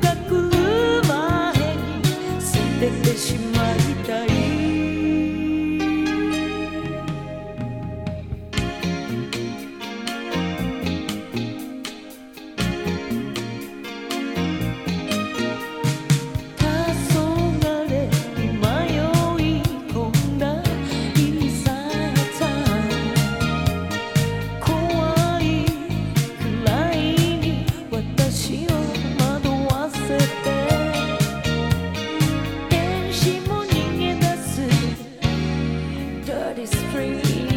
深く Street.